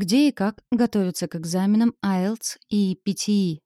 Где и как готовиться к экзаменам IELTS и PTE?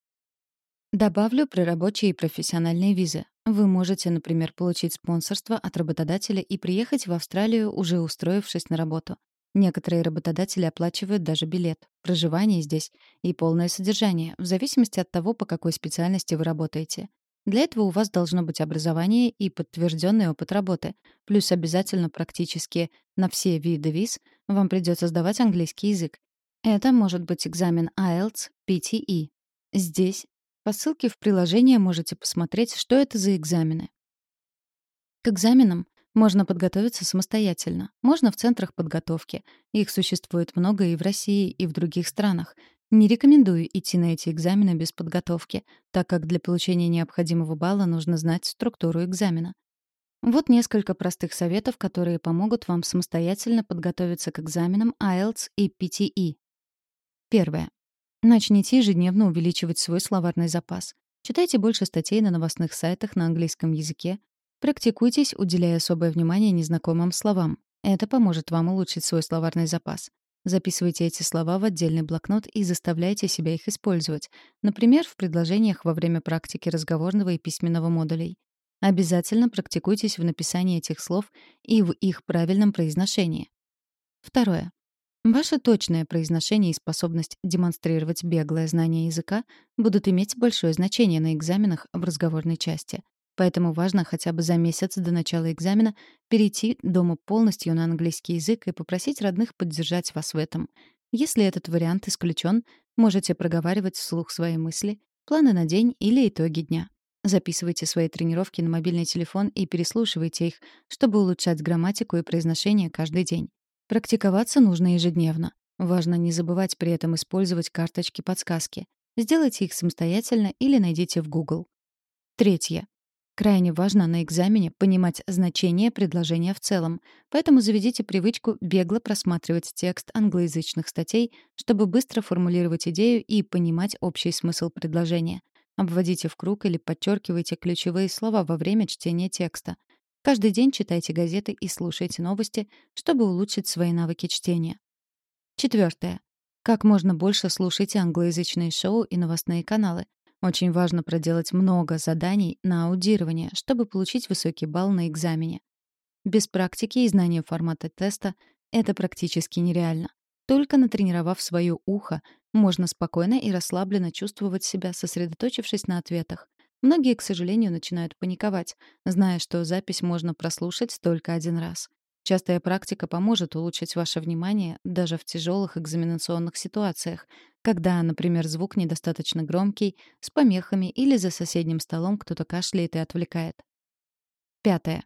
Добавлю про рабочие и профессиональные визы. Вы можете, например, получить спонсорство от работодателя и приехать в Австралию, уже устроившись на работу. Некоторые работодатели оплачивают даже билет, проживание здесь и полное содержание, в зависимости от того, по какой специальности вы работаете. Для этого у вас должно быть образование и подтвержденный опыт работы, плюс обязательно практически на все виды виз вам придется сдавать английский язык. Это может быть экзамен IELTS, PTE. Здесь по ссылке в приложение можете посмотреть, что это за экзамены. К экзаменам можно подготовиться самостоятельно. Можно в центрах подготовки. Их существует много и в России, и в других странах. Не рекомендую идти на эти экзамены без подготовки, так как для получения необходимого балла нужно знать структуру экзамена. Вот несколько простых советов, которые помогут вам самостоятельно подготовиться к экзаменам IELTS и PTE. Первое. Начните ежедневно увеличивать свой словарный запас. Читайте больше статей на новостных сайтах на английском языке. Практикуйтесь, уделяя особое внимание незнакомым словам. Это поможет вам улучшить свой словарный запас. Записывайте эти слова в отдельный блокнот и заставляйте себя их использовать, например, в предложениях во время практики разговорного и письменного модулей. Обязательно практикуйтесь в написании этих слов и в их правильном произношении. Второе. Ваше точное произношение и способность демонстрировать беглое знание языка будут иметь большое значение на экзаменах в разговорной части. Поэтому важно хотя бы за месяц до начала экзамена перейти дома полностью на английский язык и попросить родных поддержать вас в этом. Если этот вариант исключен, можете проговаривать вслух свои мысли, планы на день или итоги дня. Записывайте свои тренировки на мобильный телефон и переслушивайте их, чтобы улучшать грамматику и произношение каждый день. Практиковаться нужно ежедневно. Важно не забывать при этом использовать карточки-подсказки. Сделайте их самостоятельно или найдите в Google. Третье. Крайне важно на экзамене понимать значение предложения в целом, поэтому заведите привычку бегло просматривать текст англоязычных статей, чтобы быстро формулировать идею и понимать общий смысл предложения. Обводите в круг или подчеркивайте ключевые слова во время чтения текста. Каждый день читайте газеты и слушайте новости, чтобы улучшить свои навыки чтения. Четвертое. Как можно больше слушайте англоязычные шоу и новостные каналы. Очень важно проделать много заданий на аудирование, чтобы получить высокий балл на экзамене. Без практики и знания формата теста это практически нереально. Только натренировав свое ухо, можно спокойно и расслабленно чувствовать себя, сосредоточившись на ответах. Многие, к сожалению, начинают паниковать, зная, что запись можно прослушать только один раз. Частая практика поможет улучшить ваше внимание даже в тяжелых экзаменационных ситуациях, когда, например, звук недостаточно громкий, с помехами или за соседним столом кто-то кашляет и отвлекает. Пятое.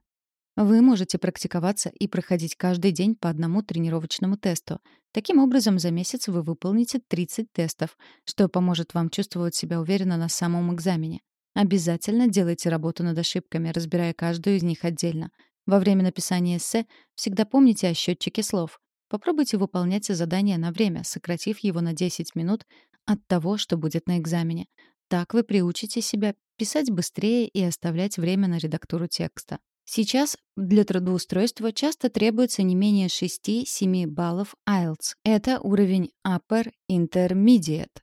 Вы можете практиковаться и проходить каждый день по одному тренировочному тесту. Таким образом, за месяц вы выполните 30 тестов, что поможет вам чувствовать себя уверенно на самом экзамене. Обязательно делайте работу над ошибками, разбирая каждую из них отдельно. Во время написания эссе всегда помните о счетчике слов. Попробуйте выполнять задание на время, сократив его на 10 минут от того, что будет на экзамене. Так вы приучите себя писать быстрее и оставлять время на редактуру текста. Сейчас для трудоустройства часто требуется не менее 6-7 баллов IELTS. Это уровень Upper Intermediate.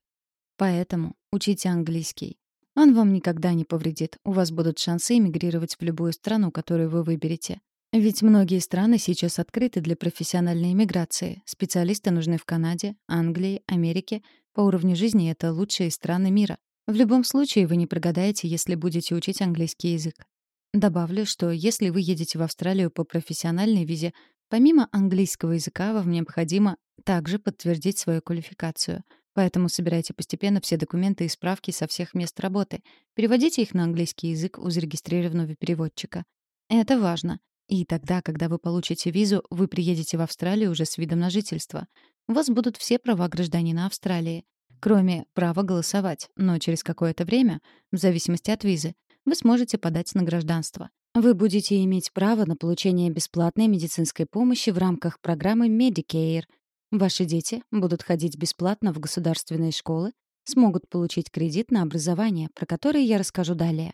Поэтому учите английский. Он вам никогда не повредит. У вас будут шансы эмигрировать в любую страну, которую вы выберете. Ведь многие страны сейчас открыты для профессиональной иммиграции. Специалисты нужны в Канаде, Англии, Америке. По уровню жизни это лучшие страны мира. В любом случае вы не прогадаете, если будете учить английский язык. Добавлю, что если вы едете в Австралию по профессиональной визе, помимо английского языка вам необходимо также подтвердить свою квалификацию — Поэтому собирайте постепенно все документы и справки со всех мест работы. Переводите их на английский язык у зарегистрированного переводчика. Это важно. И тогда, когда вы получите визу, вы приедете в Австралию уже с видом на жительство. У вас будут все права гражданина Австралии, кроме права голосовать, но через какое-то время, в зависимости от визы, вы сможете подать на гражданство. Вы будете иметь право на получение бесплатной медицинской помощи в рамках программы Medicare — Ваши дети будут ходить бесплатно в государственные школы, смогут получить кредит на образование, про который я расскажу далее.